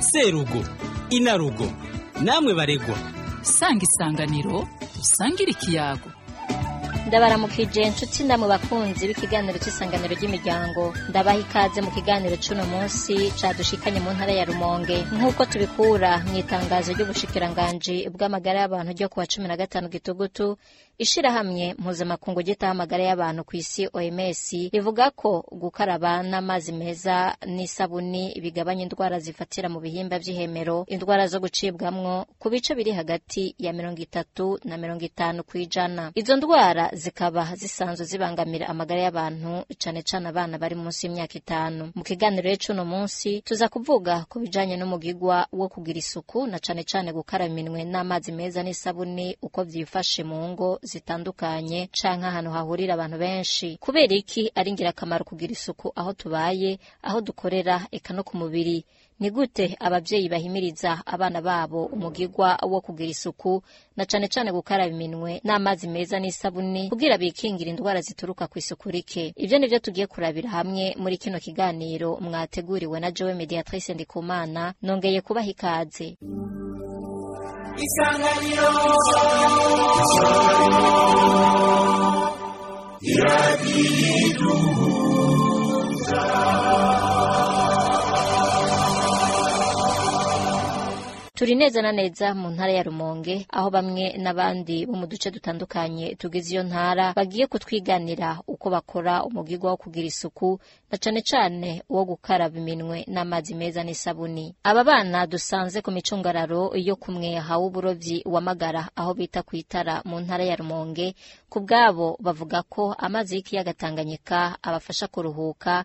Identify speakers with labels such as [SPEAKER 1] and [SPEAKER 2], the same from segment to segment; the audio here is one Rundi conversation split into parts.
[SPEAKER 1] serugo inarugo namwe baregwa
[SPEAKER 2] sanga isanganiro dusangire ikiyago
[SPEAKER 3] ndabaramukije inshuti ndamwe bakunzi b'ikiganiro cy'isanganiro ry'imiryango ndabaha ikaze mu kiganiro cy'uno munsi cadushikanye mu ntara ya rumonge nk'uko tubikura mu itangazo ry'ubushikiranganji bw'amagara y'abantu ryo kuwa cumi na gatanu gitugutu ishirahamwe mpuzamakungu gitaho amagara y'abantu ku isi oms rivuga ko gukaraba n'amazi meza n'isabuni bigabanya indwara zifatira mu bihimba by'ihemero indwara zo gucibwamo ku bice biri hagati ya mirongo itatu na mirongo itanu ku ijana izo ndwara zikaba zisanzwe zibangamira amagara y'abantu cane cane abana bari munsi y'imyaka itanu mu kiganiro rero c'uno munsi tuza kuvuga ku bijyanye n'umugigwa wo kugira isuku na cane cane gukaraba iminwe n'amazi meza n'isabuni uko byifashe mu ngo zitandukanye canke ahantu hahurira abantu benshi kubera iki ari ingirakamaro kugira isuku aho tubaye aho dukorera eka no ku mubiri ni gute ababyeyi bahimiriza abana babo umugigwa wo kugira isuku na cane cane gukaraba iminwe n'amazi meza n'isabuni kugira bikingira indwara zituruka ku isuku rike ivyo nivyo tugiye kurabira hamwe muri kino kiganiro mwateguriwe na Joe Mediatrice Ndikumana nongeye kubaha ikaze
[SPEAKER 4] Isanganiro Isanganiro Iradi Duhuza
[SPEAKER 3] turi neza na neza mu ntara ya rumonge aho bamwe n'abandi bo mu duce dutandukanye tugize iyo ntara bagiye kutwiganira uko bakora umugirwa wo kugira isuku na cane cane uwo gukaraba iminwe n'amazi meza n'isabuni aba bana dusanze ku micungararo yo kumwe hawe wamagara aho bita kwitara mu ntara ya rumonge ku bwabo bavuga ko amazi y'ikiyaga tanganyika abafasha kuruhuka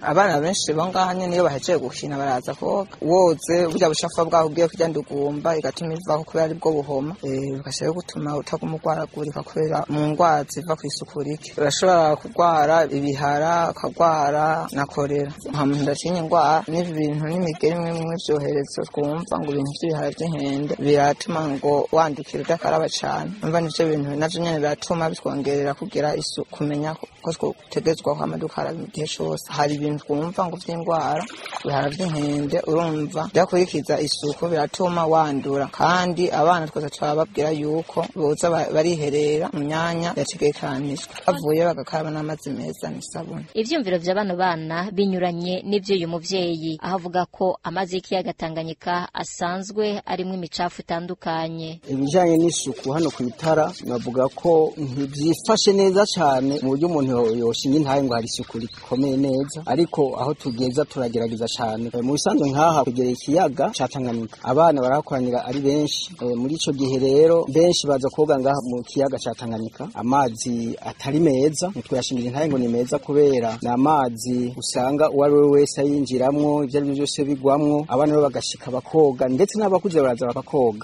[SPEAKER 5] abana
[SPEAKER 6] benshi bo ngaha kandi niyo bahejeje gukina baraza koga woze burya bushafa bwaho ugiye kujya ndugumba igatuma ivaho kubera aribwo buhoma eh, bigashobora e, gutuma utaguma urwaragurika kubera mu ndwara ziva ku isuku rike urashobora kurwara ibihara ukarwara na korera nta muntu udatinya indwara n'ibi bintu n'imigeri imwe mwe byohereza twumva ngo ibintu by'ibihara by'inkende biratuma ngo wandukira udakaraba cyane umva nivyo bintu navyo nyene biratuma bitwongerera kugira isuku kumenya ko twotegezwaho amaduka igihe cyose hari ibintu twumva ngo vy'indwara ingwara ibihara by'inkende urumva byakurikiza isuku biratuma wandura kandi abana twese turababwira yuko boza bariherera mu myanya yategekanijwe bavuye bagakaraba n'amazi meza n'isabune
[SPEAKER 3] ibyumviro by’abana bana binyuranye n'iby'uyu mubyeyi aho avuga ko amazi y'ikiyaga tanganyika asanzwe arimo imicafu itandukanye
[SPEAKER 4] ibijyanye n'isuku hano ku itara navuga ko ntibyifashe neza cyane mu buryo umuntu yoshinga intahe ngo hari isuku rikomeye neza ariko aho tugeza turagerageza cyane mu bisanzwe nk'aha kugera ikiyaga cya tanganyika abana barahakoranira ari benshi e, muri icyo gihe rero benshi baza koga ngaha mu kiyaga cya tanganyika amazi atari meza ntitwayashimije ntayo ngo ni meza kubera ni amazi usanga uwo ari we wese ayinjiramo ibyo ari byo byose bigwamo abana bo bagashika bakoga ndetse n'abakuze baraza bakakoga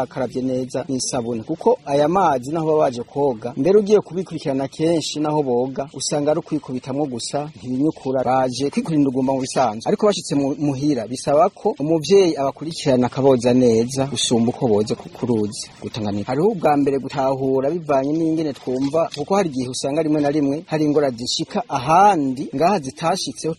[SPEAKER 4] akarabye neza n'isabune kuko aya mazi naho baba baje koga mbere ugiye kubikurikirana kenshi naho boga usanga ari kwikubitamwo gusa ntibinyukura baje kwikurinda ugomba mu bisanzwe ariko bashyitse muhira bisaba ko umubyeyi abakurikirana akaboza neza gusumba uko boze ku ruzi Tanganyika hariho ubwa mbere gutahura bivanye n'ingene twumva kuko hari igihe usanga rimwe na rimwe hari ingora zishika ahandi ngaha zitashitseho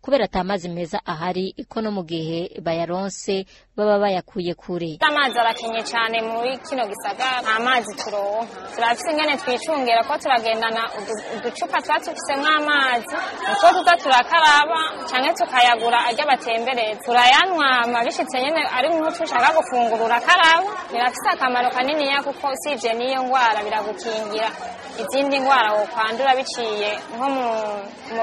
[SPEAKER 3] kubera ata mazi meza ahari ko no mu gihe bayaronse baba bayakuye kure
[SPEAKER 7] amazi arakenye cyane muri kino gisagara nta mazi turonka turafite ingene twicungera ko turagendana uducupa tuba dufisemo amazi nitwo tuza turakaraba cyane tukayagura ajya batembereye turayanywa amabishyitse nyine ari nk'uko dushaka gufungura urakaraba birafite akamaro ya kuko usibye n'iyo ndwara biragukingira izindi ndwara wakwandura biciye nko mu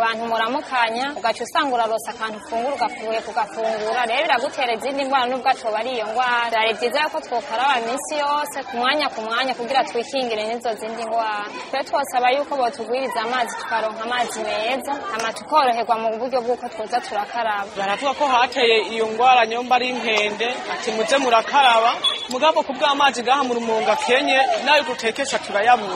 [SPEAKER 7] bantu muramukanya ugaca usanga urarose akantu ufungura ugafuye kugafungura rero biragutera izindi ndwara n'ubwo atoba ari iyo ndwara byari byiza ko twakaraba iminsi yose ku mwanya ku mwanya kugira twikingire n'izo zindi ndwara twe twasaba yuko batugwiriza amazi tukaronka amazi meza hama tukoroherwa mu buryo bw'uko twoza turakaraba
[SPEAKER 8] baravuga ko hateye iyo ndwara nyomba ari inkende ati muze murakaraba mugabo kubwa amazi ngaha mu rumunga kenye nayo dutekesha turayabura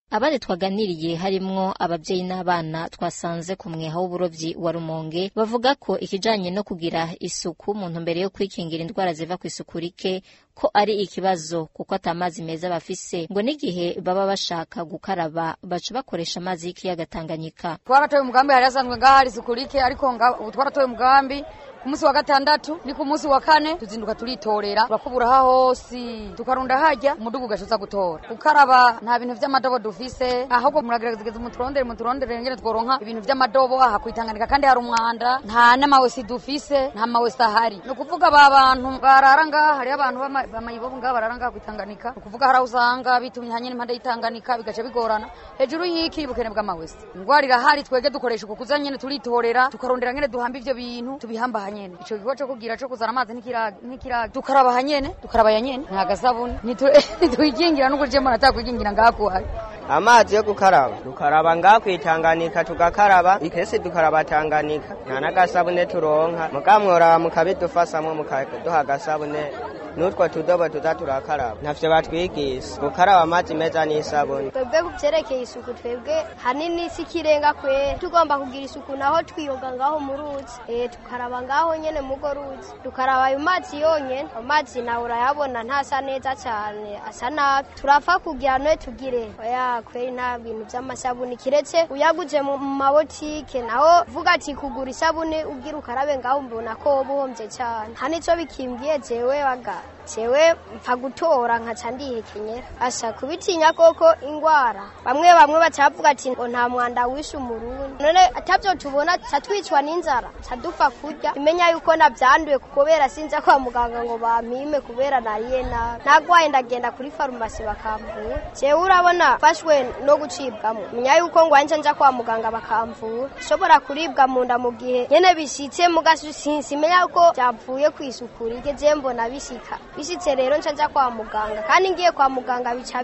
[SPEAKER 3] abari twaganiriye harimo ababyeyi n'abana twasanze ku mweha w'uburobyi wa rumonge bavuga ko ikijanye no kugira isuku mu mbere yo kwikingira indwara ziva ku isuku rike ko ari ikibazo kuko atamazi meza bafise ngo n'igihe baba bashaka gukaraba baca bakoresha amazi y'ikiyaga Tanganyika
[SPEAKER 9] twaratoye umugambi yari asanzwe ngaho ari sukurike ariko twaratoye umugambi ku munsi wa gatandatu ni ku munsi wa kane tuzinduka turitorera turakubura aha hose tukarunda hajya umudugu ugacuza gutora ukaraba nta bintu by'amadobo dufise ahubwo muragerageza umuturondere umuturondere ngene tworonka ibintu by'amadobo aha kwitanganyika kandi hari umwanda nta n'amawesi dufise nta mawesi ahari ni ukuvuga ba bantu barara ngaha hariyo abantu bamayi bo ngaha barara ngaha ku itanganika ni ukuvuga hari aho bitumye hanye n'impande y'itanganika bigaca bigorana hejuru y'iki ubukene bw'amawese indwara irahari twebwe dukoresha uko kuza nyine turitorera tukarondera nyine duhamba ivyo bintu tubihamba hanyene ico gikorwa co kugira co kuzana amazi n'ikiragi tukaraba hanyene tukaraba yanyene nta gasabuni ntitwikingira je mbona atakwikingira ngaha kuhari
[SPEAKER 10] amazi yo gukaraba dukaraba ngaha tugakaraba ikese dukaraba tanganika nta n'agasabune turonka mukamworaba mukabidufasamwo mukaduha agasabune notwa todaba todatura karaba ntavyo batwigisa gukaraba amazi meza n'isabune
[SPEAKER 11] twebwe kuvyerekeye isuku twebwe hanini si ikirenga kwera tugomba kugira isuku naho twiyoga ngaho mu ruzi ee eh, tukaraba ngaho nyene mugo ruzi tukaraba ayo mazi yonyene ayo mazi nawe urayabona ntasa neza cane asa nabi turapfa kugira niwe tugire oya kwera nta bintu vy'amasabune kiretse uyaguze mu mabotike naho vuga ati kugura isabune ugira ukarabe ngaho mbona ko woba uhomvye cane hanico bikimbwiye jewe baga jewe mpfa gutora nkaca ndihekenyera asha kubitinya koko ingwara bamwe bamwe bacavuga ati ngo nta mwanda wishe umurundi none atavyo tubona ca twicwa n'inzara ca dupfa kurya imenya yuko navyanduye kukobera sinza kwa muganga ngo bampime kubera nariye nabi nagwaye ndagenda kuri farumasi bakamvura jewe urabona mfashwe no gucibwamo menya yuko ngwanje nja kwa muganga bakamvura nshobora kuribwa munda mu gihe nyene bishitse mugasusinsi menya yuko vyavuye kw'isuku rike mbona bishika bishyitse rero nshya kwa muganga kandi ngiye kwa muganga bica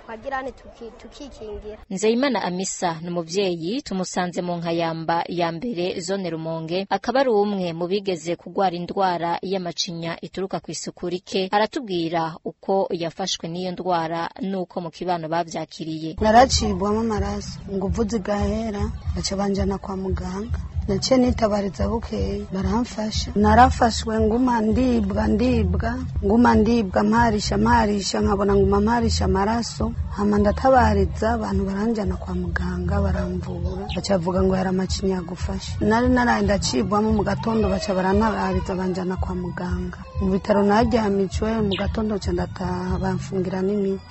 [SPEAKER 11] tukagirane tukikingira
[SPEAKER 3] nzeyimana amisa ni umuvyeyi tumusanze mu nkayamba ya mbere zone rumonge akaba ari umwe mu bigeze kugwara indwara ya y'amacinya ituruka ku isuku rike aratubwira uko yafashwe n'iyo ndwara n'uko mu kibano babyakiriye
[SPEAKER 12] naracibwamo amaraso ngo uvuze igahera baca kwa muganga naciye nitabariza bukeye baramfasha narafashwe nguma ndibwa ndibwa nguma ndibwa mparisha mparisha nkabona nguma mparisha amaraso hama ndatabariza abantu baranjyana kwa muganga baramvura baca ngo yari amacinya yagufashe nari naraye ndacibwamo mu gatondo baca barantabariza banjyana kwa muganga mu bitaro naryamijwe mu gatondo ca ndataha bamfungira n'imiti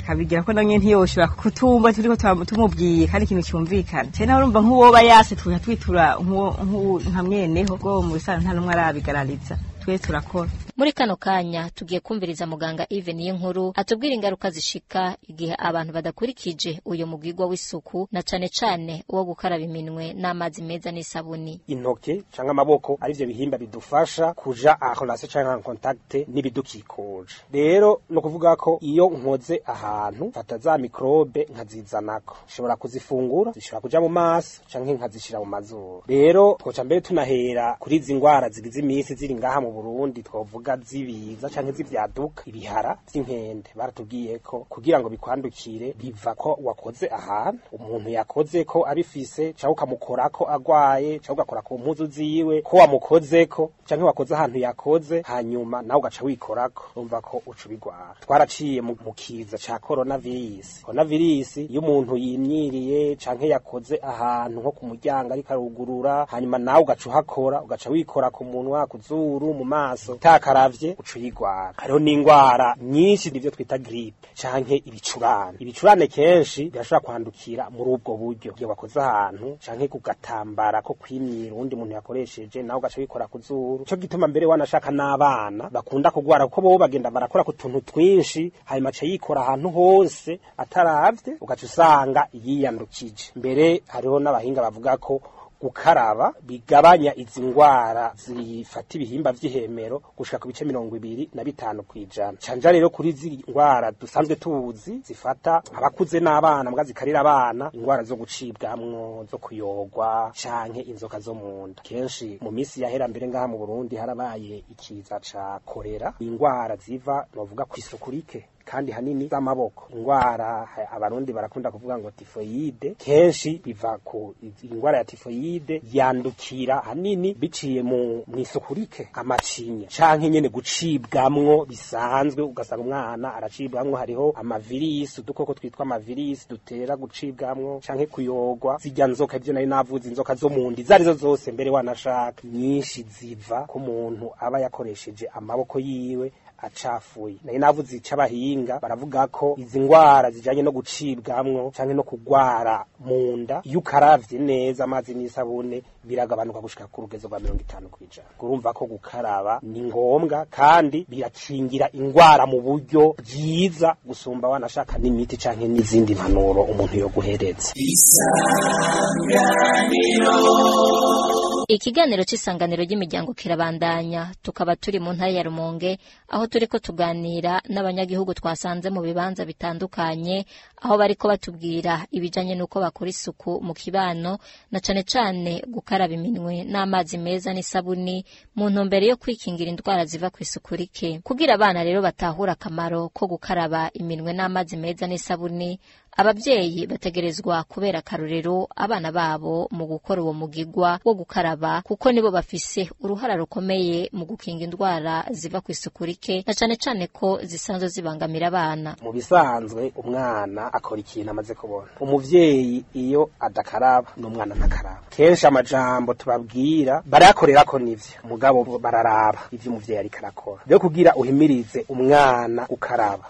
[SPEAKER 13] akabigira ko nawe ntiyoshobora kutumva turi ko tumubwiye kandi ikintu cyumvikana cyane nawe urumva nk'uwoba yase tuja twitura nka mweneho bwo mu bisanzwe nta n'umwe arabigarariza twe turakora
[SPEAKER 3] muri kano kanya tugiye kumviriza muganga Even y’inkuru atubwira ingaruka zishika igihe abantu badakurikije uyu mugwigwa w'isuku na cane cane uwo gukaraba iminwe n'amazi meza n'isabuni
[SPEAKER 14] intoke cyangwa amaboko ari byo bihimba bidufasha kuja a relation cyangwa en contact n'ibidukikuje rero ni kuvuga ko iyo nkoze ahantu fata za mikrobe nkazizanako nshobora kuzifungura zishobora kuja mu maso canke nkazishira mu mazuru rero twoca mbere tunahera kuri izi ngwara zigize iminsi ziri ngaha mu Burundi twavuga imboga z'ibiza canke z'ivyaduka ibihara vy'inkende baratubwiye ko kugira ngo bikwandukire biva ko wakoze ahantu umuntu yakoze ko abifise canke ko agwaye canke ugakora ku mpuzu ziwe ko wamukoze ko canke wakoze ahantu yakoze hanyuma nawe ugaca wikorako urumva ko uca ubigwara twaraciye mu kiza ca korona virisi korona virisi iyo umuntu yimyiriye canke yakoze ahantu nko ku muryango ariko arugurura hanyuma nawe ugaca uhakora ugaca wikora ku munwa ku zuru mu maso utakara utaravye ucu yigwara hariho n'ingwara nyinshi nivyo twita gripe canke ibicurane ibicurane kenshi birashobora kwandukira muri ubwo buryo iyo wakoze ahantu canke kugatambara ko kwimyira uwundi muntu yakoresheje nawe ugaca wikora ku zuru ico gituma mbere wanashaka n'abana bakunda kugwara kuko bobo bagenda barakora ku tuntu twinshi hanyuma aca yikora ahantu hose ataravye ugaca usanga yiyandukije mbere hariho n'abahinga bavuga ko gukaraba bigabanya izi ndwara zifata ibihimba by'ihemero gushika ku bice mirongo ibiri na bitanu ku ijana canja rero kuri izi ndwara dusanzwe tuzi zifata abakuze n'abana mbwa zikarira abana indwara zo gucibwamwo zo kuyogwa canke inzoka zo mu nda kenshi mu minsi yahera mbere ngaha mu Burundi harabaye ikiza ca korera indwara ziva novuga ku isuku rike kandi hanini z'amaboko ingwara abarundi barakunda kuvuga ngo tifoyide kenshi iva ku indwara ya tifoyide yandukira hanini biciye mu mwisukurike amacinya canke nyene gucibwamwo bisanzwe ugasanga umwana aracibwamwo hariho amavirisi udukoko twitwa amavirisi dutera gucibwamwo canke kuyogwa zijya nzoka ivyo nari navuze inzoka zo mundi zarizo zose mbere wanashaka nyinshi ziva ku muntu aba yakoresheje amaboko yiwe acafuye nayo navuze ica baravuga ko izi ndwara zijanye no gucibwamwo canke no kugwara mu nda iyo ukaravye neza amazi n'isabune biragabanuka gushika ku rugezo rwa mirongo itanu kw'ijana urumva ko gukaraba ni ngombwa kandi birakingira indwara mu buryo bwiza gusumba wanashaka n'imiti canke n'izindi mpanuro umuntu yo guhereza isanganiro
[SPEAKER 3] ikiganiro cy'isanganiro ry'imiryango kirabandanya tukaba turi mu ntara ya rumonge aho turi ko tuganira n'abanyagihugu twasanze mu bibanza bitandukanye aho bari ko batubwira ibijyanye n'uko bakora isuku mu kibano na cyane cyane gukaraba iminwe n'amazi meza n'isabuni mu ntumbero yo kwikingira indwara ziva ku isuku rike kugira abana rero batahura akamaro ko gukaraba iminwe n'amazi meza n'isabuni ababyeyi bategerezwa kubera akarorero abana babo mu gukora uwo mugigwa wo gukaraba kuko nibo bafise uruhara rukomeye mu gukinga indwara ziva ku isuku rike na cane cane ko zisanzwe zibangamira abana
[SPEAKER 14] mu bisanzwe umwana akora ikintu amaze kubona Umubyeyi iyo adakaraba n'umwana ntakaraba kenshi amajambo tubabwira barayakorera ko nivyo mugabo bararaba ivyo umuvyeyi ariko arakora ryo kugira uhimirize umwana gukaraba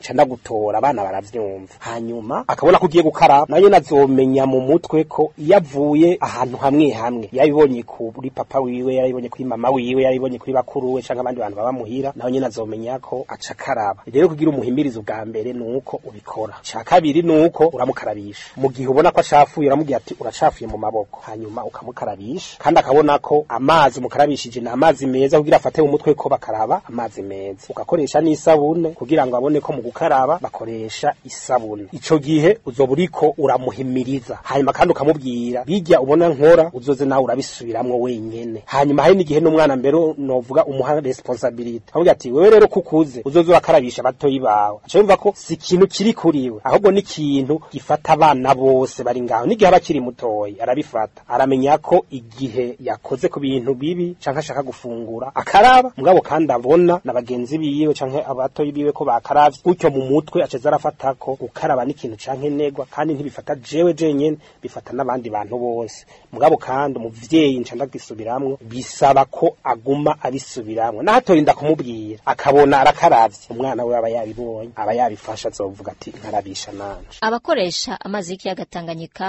[SPEAKER 14] nca gutora abana baravyumva hanyuma akabona ko ugiye gukaraba nayo nazomenya mu mutwe ko iyo avuye ahantu hamwe hamwe yabibonye kuri papa wiwe yarabibonye kuri mama wiwe yarabibonye kuri bakuru we canke abandi bantu baba muhira naho nyene azomenya ko acakaraba rero kugira umuhimirizo bwa mbere nuko ubikora cha kabiri nuko uramukarabisha mu gihe ubona ko ashafuye uramubwira ati uracafuye mu maboko hanyuma ukamukarabisha kandi akabona ko amazi umukarabishije ni amazi meza kugira afate umutwe ko bakaraba amazi meza ugakoresha n'isabune kugira ngo abone ko mu gukaraba bakoresha isabune icyo gihe uzoba ko uramuhimiriza hanyuma kandi ukamubwira bijya ubona nkora uzoze nawe urabisubiramwo wenyene hanyuma hari n'igihe n'umwana mbere novuga umuha responsabilite avuga ati wewe rero ukuze uzoze urakarabisha abatoyi bawe aca yumva ko si ikintu kiri kuriwe ahubwo n'ikintu gifata abana bose bari ngaho n'igihe aba akiri mutoyi arabifata aramenya ko igihe yakoze ku bintu bibi canke ashaka gufungura akaraba mugabo kandi abona na bagenzi biwe canke abatoyi biwe ko bakaravye gutyo mu mutwe aceza arafata ko gukaraba n'ikintu canke negwa kandi ntibifata jewe jenyene bifata n'abandi bantu bose mugabo kandi umuvyeyi nca ndagisubiramwo bisaba ko aguma abisubiramo naho atorinda kumubwira akabona arakaravye umwana we aba yabibonye aba yabifasha azovuga ati nkarabisha nanje
[SPEAKER 3] abakoresha amazi y'ikiyaga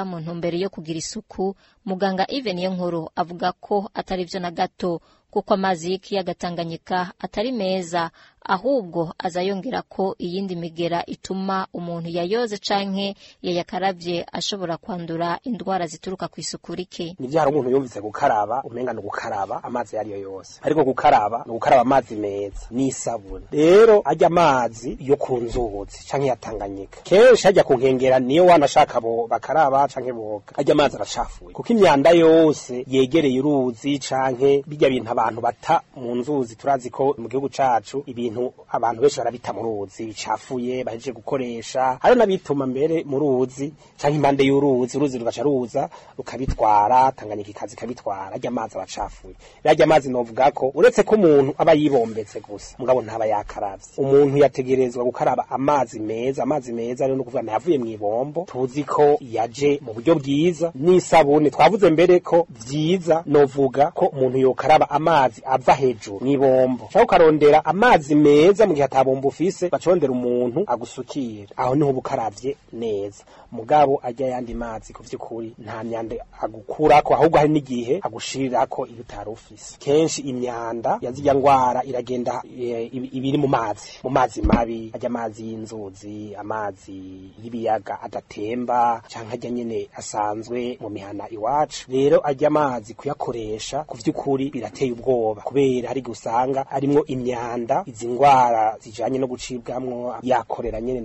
[SPEAKER 3] mu ntumbero yo kugira isuku muganga Even Nkuru avuga ko atari byo na gato kuko amazi y'ikiyaga atari meza ahubwo azayongera ko iyindi migera ituma umuntu yayoze canke yayakarabye ashobora kwandura indwara zituruka ku isuku rike
[SPEAKER 14] nivyo hari umuntu yumvise gukaraba umenga ni gukaraba amazi yari yo yose ariko gukaraba ni gukaraba amazi meza n'isabune rero ajya amazi yo ku nzuzi canke yatanganyika kenshi ajya ku nkengera niyo wanashaka bakaraba canke boga ajya amazi aracafuye kuko imyanda yose yegereye uruzi canke bijya bintu abantu bata mu nzuzi turazi ko mu gihugu cacu ibintu ibintu abantu benshi barabita mu ruzi bicafuye bahije gukoresha hari n'abituma mbere mu ruzi cyangwa impande y'uruzi uruzi rugaca ruza rukabitwara tanganyika ikazi ikabitwara ajya amazi abacafuye rya amazi novuga ko uretse ko umuntu aba yibombetse gusa mugabo ntaba yakaravye umuntu yategerezwa gukaraba amazi meza amazi meza rero no kuvuga ntavuye mu ibombo tuzi ko yaje mu buryo bwiza n'isabune twavuze mbere ko byiza novuga ko umuntu yokaraba amazi ava hejuru mu ibombo ukarondera amazi meza mu gihe atabumba ufise bacondera umuntu agusukira aho niho ubukaravye neza mugabo ajya yandi mazi ku kuvyukuri nta myanda agukura ko ahubwo hari n'igihe agushirira ko utari ufise kenshi imyanda yazirya ngwara iragenda eh, ibiri mu mazi mu mazi mabi ajya amazi y'inzuzi amazi y'ibiyaga adatemba canke ajya nyene asanzwe mu mihana iwacu rero ajya amazi kuyakoresha ku kuvyukuri birateye ubwoba kubera hari gusanga arimo imyanda izi ingwara zijanye no gucibwamwo yakorera nyene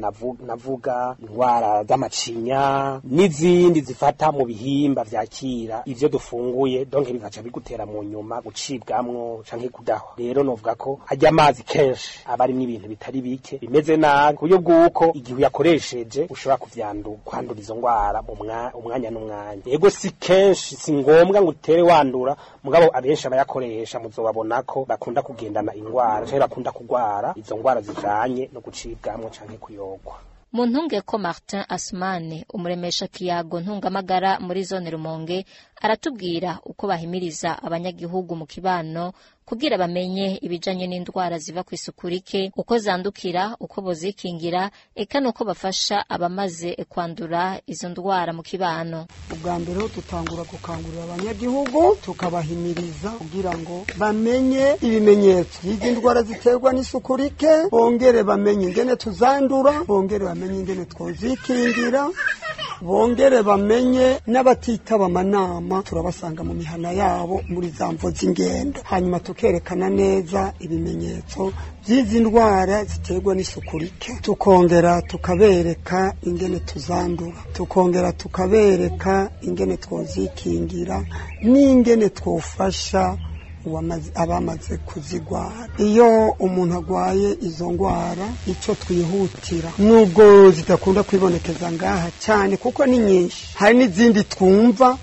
[SPEAKER 14] navuga ingwara z'amacinya n'izindi zifata mu bihimba vyakira ivyo dufunguye donc bigaca bigutera mu nyuma gucibwamwo canke kudahwa rero novuga ko harya amazi kenshi aba arimwo ibintu bitari bike bimeze nabi ku buryo bw'uko igihe uyakoresheje ushobora kwandura izo ngwara umwanya n'umwanya yego si kenshi si ngombwa ngo utere wandura mugabo abenshi abayakoresha muzobabona ko bakunda kugendana ingwara canke bakunda indwara izo ndwara zijanye no gucibwamwo canke kuyogwa
[SPEAKER 3] mu ntunge ko martin asumane umuremesha kiyago ntungamagara muri zone rumonge aratubwira uko bahimiriza abanyagihugu mu kibano kugira bamenye ibijanye n'indwara ziva ku isuku rike uko zandukira uko bozikingira eka nuko bafasha abamaze kwandura izo ndwara mu kibano
[SPEAKER 15] ubwa mbere ho tutangura gukangurira abanyagihugu tukabahimiriza kugira ngo bamenye ibimenyetso by'izi ndwara ziterwa n'isuku rike bongere bamenye ingene tuzandura bongere bamenye ingene twozikingira bongere bamenye n'abatitaba amanama turabasanga mu mihana yabo muri za mvo z'ingendo hanyuma tukerekana neza ibimenyetso by'izi ndwara ziterwa n'isuku rike tukongera tukabereka ingene tuzandura tukongera tukabereka ingene twozikingira n'ingene twofasha abamaze kuzigwara iyo umuntu arwaye izo ndwara icyo twihutira nubwo zidakunda kwibonekeza ngaha cyane kuko ni nyinshi hari n'izindi twumva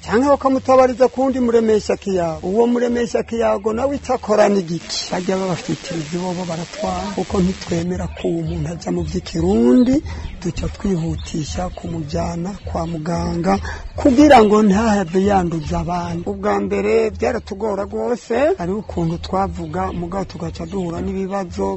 [SPEAKER 15] cyangwa bakamutabariza ku wundi muremesha kiyago uwo muremesha kiyago nawe icyo akorana igiki bajya babafitiriza iwabo baratwara kuko ntitwemera ko uwo muntu ajya mu by'ikirundi duca twihutisha kumujyana kwa muganga kugira ngo ntahave yanduza abantu ubwa mbere byaratugora rwose ari ukuntu twavuga mugabo tugaca duhura n'ibibazo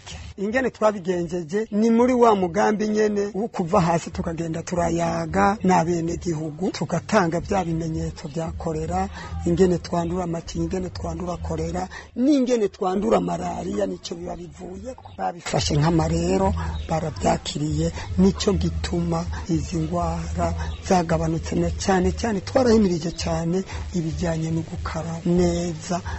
[SPEAKER 15] ingene twabigenjeje ni muri wa mugambi nyene wo kuva hasi tukagenda turayaga n'abenegihugu tugatanga bya bimenyetso bya korera ingene twandura amacinya ingene twandura korera n'ingene twandura malariya nico biba bivuye babifashe nk'amarero barabyakiriye nico gituma izi ndwara zagabanutse cyane cyane twarahimirije cyane ibijyanye no gukara neza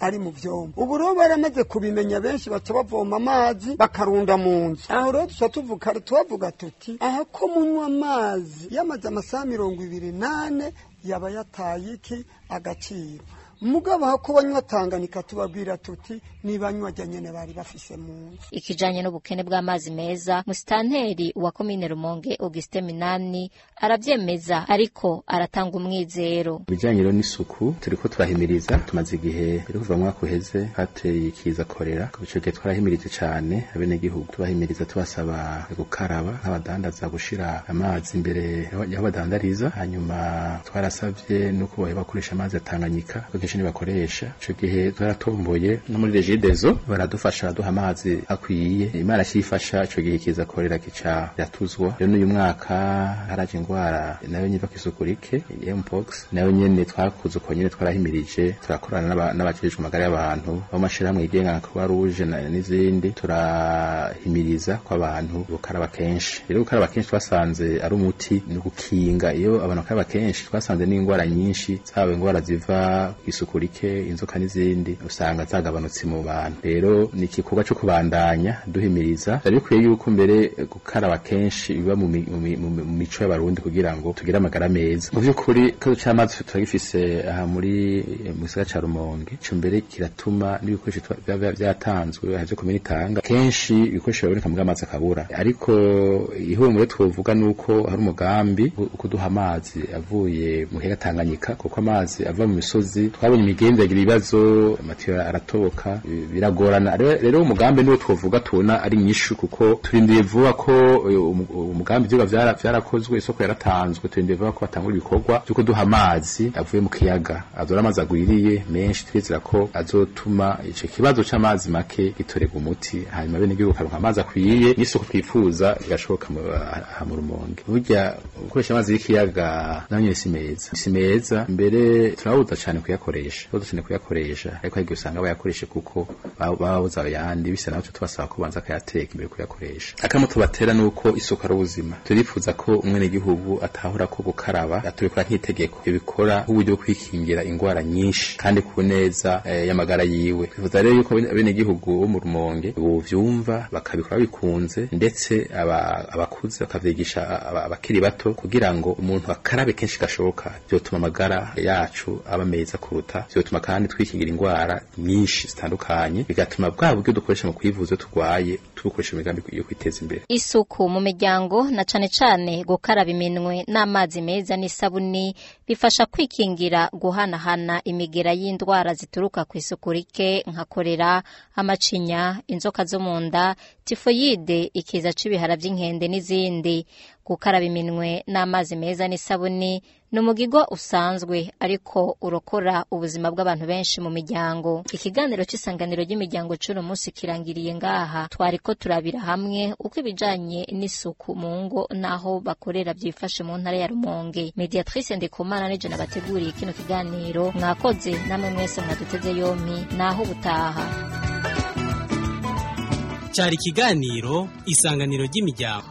[SPEAKER 15] ari mu byombo ubu rero baramaze kubimenya benshi baca bavoma amazi bakarunda mu nzu aho rero dusa tuvuga tuhavuga tuti aha ko munywa amazi yamaze amasaha mirongo ibiri n'ane yaba yataye iki agaciro mugabo ko banywa tanganika tubabwira tuti nibanywa jya bari bafise mu nzu
[SPEAKER 3] ikijanye n'ubukene bw'amazi meza musitanteri wa komine rumonge auguste minani aravyemeza ariko aratanga umwizero
[SPEAKER 16] bijanye rero n'isuku turiko turahimiriza tumaze igihe rero kuva mwaka uheze hateye ikiza korera ku bice twarahimiriza cane abenegihugu tubahimiriza tubasaba gukaraba nk'abadandaza gushira amazi imbere y'aho badandariza hanyuma twarasavye no kubahe bakoresha amazi atanganyika imashini bakoresha ico gihe twaratomboye no muri regidezo baradufasha duha amazi akwiye imana cyifasha ico gihe kiza korera kica yatuzwa rero n'uyu mwaka haraje indwara nayo nyitwa kisukurike mpox nayo nyene twakuze uko nyine twarahimirije turakorana n'abajejwe amagara y'abantu bo mashirahamwe yigenga nka Croix Rouge n'izindi turahimiriza ko abantu bukaraba kenshi rero gukaraba kenshi twasanze ari umuti ni gukinga iyo abantu bakaraba kenshi twasanze n'indwara nyinshi zaba indwara ziva ku isuku inzoka n'izindi usanga zagabanutse mu bantu rero ni igikorwa cyo kubandanya duhimiriza byari yuko mbere gukaraba kenshi biba mu mico y'abarundi kugira ngo tugire amagara meza mu by'ukuri ikibazo cy'amazi turagifise aha muri eh, mu gisagara ca Rumonge cyo mbere kiratuma n'ibikoresho byatanzwe byo kumenitanga kenshi ibikoresho biboneka mu amazi akabura ariko ihumure twovuga nuko hari umugambi kuduha amazi avuye mu Tanganyika kuko amazi ava mu misozi twabonye imigendagire ibibazo amatiyo aratoboka biragorana rero umugambi niwo twovuga tubona ari myinshi kuko turindiye vuba ko umugambi ivyuga byarakozwe isoko yaratanzwe turindiye vuba ko batangura ibikorwa byuko duha amazi avuye mu kiyaga azora amazi agwiriye menshi twizera ko azotuma icyo kibazo cy’amazi make gitorega umuti hanyuma bene igihugu karonka amazi akwiye n'isoko twifuza igashoboka mu rumonge burya gukoresha amazi y'ikiyaga nayo nyene si meza si meza mbere turabuza cane kuyakora kuyakoresha bo dukeneye kuyakoresha ariko hari igihe usanga bayakoreshe kuko baba babuze ayandi bisa naho tubasaba ko banza akayateka imbere kuyakoresha akamwe tubatera ni uko isuku ari ubuzima turifuza ko umwenegihugu atahura ko gukaraba atubikora nk'itegeko bikora nk'uburyo bwo kwikingira indwara nyinshi kandi ku neza eh, y'amagara yiwe twifuza rero yuko abenegihugu bo mu rumonge buvyumva bakabikora bikunze ndetse abakuze bakavyigisha abakiri bato kugira ngo umuntu akarabe kenshi gashoboka byotuma amagara yacu aba meza kuruta kuruta ibyo kandi twikingira indwara nyinshi zitandukanye bigatuma bwa buryo dukoresha mu kwivuza turwaye tubukoresha imigambi yo kwiteza imbere
[SPEAKER 3] isuku mu miryango na cyane cyane gukaraba iminwe n'amazi meza n'isabuni bifasha kwikingira guhanahana imigera y'indwara zituruka ku isuku rike nka korera amacinya inzoka zo mu nda tifoyide ikiza cy'ibihara by'inkende n'izindi gukaraba iminwe n'amazi meza n'isabuni ni umugigwa usanzwe ariko urokora ubuzima bw'abantu benshi mu miryango ikiganiro cy'isanganiro ry'imiryango cy'uno munsi kirangiriye ngaha twari ko turabira hamwe uko ibijyanye n'isuku mu ngo n'aho bakorera byifashe mu ntara ya rumonge mediatrice ndikumana n'ijyo nabateguriye kino kiganiro mwakoze namwe mwese mwaduteze yombi naho ubutaha
[SPEAKER 1] cyari ikiganiro isanganiro ry'imiryango